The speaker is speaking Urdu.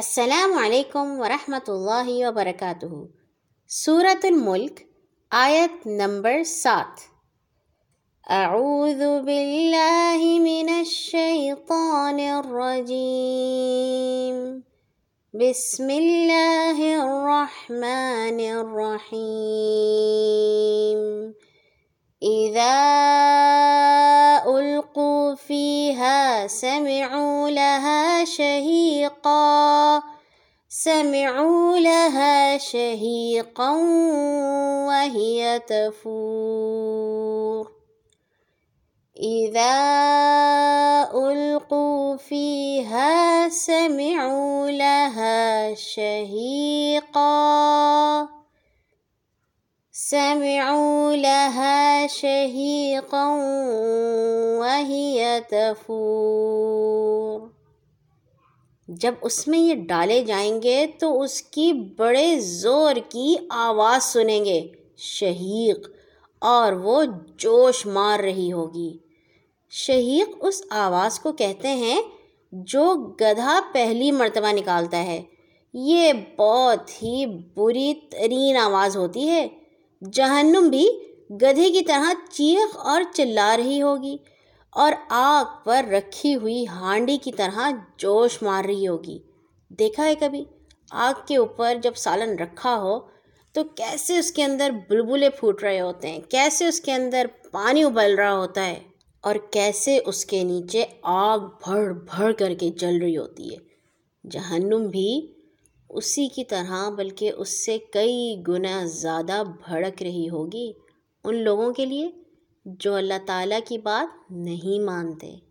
السلام علیکم ورحمۃ اللہ وبرکاتہ۔ سورة الملک، آیت نمبر سات۔ اعوذ باللہ من الشیطان الرجیم۔ بسم اللہ الرحمن الرحیم۔ اذا سمعوا لها شهيقا. سمعوا لها شهيقا وهي تفور. إذا ألقوا فيها سمعوا لها شهيقا. سمعوا لها شهيقا وهي تفور جب اس میں یہ ڈالے جائیں گے تو اس کی بڑے زور کی آواز سنیں گے، شہیق، اور وہ جوش مار رہی ہوگی۔ شہیق اس آواز کو کہتے ہیں جو گدھا پہلی مرتبہ نکالتا ہے۔ یہ بہت ہی بری ترین آواز ہوتی ہے۔ جہنم بھی گدھے کی طرح چیخ اور چلا رہی ہوگی۔ اور آگ پر رکھی ہوئی ہانڈی کی طرح جوش مار رہی ہوگی۔ دیکھا ہے کبھی؟ آگ کے اوپر جب سالن رکھا ہو تو کیسے اس کے اندر بلبلے پھوٹ رہے ہوتے ہیں؟ کیسے اس کے اندر پانی ابل رہا ہوتا ہے؟ اور کیسے اس کے نیچے آگ بھر بھر کر کے جل رہی ہوتی ہے؟ جہنم بھی اسی کی طرح، بلکہ اس سے کئی گنا زیادہ بھڑک رہی ہوگی ان لوگوں کے لیے۔ جو اللہ تعالیٰ کی بات نہیں مانتے۔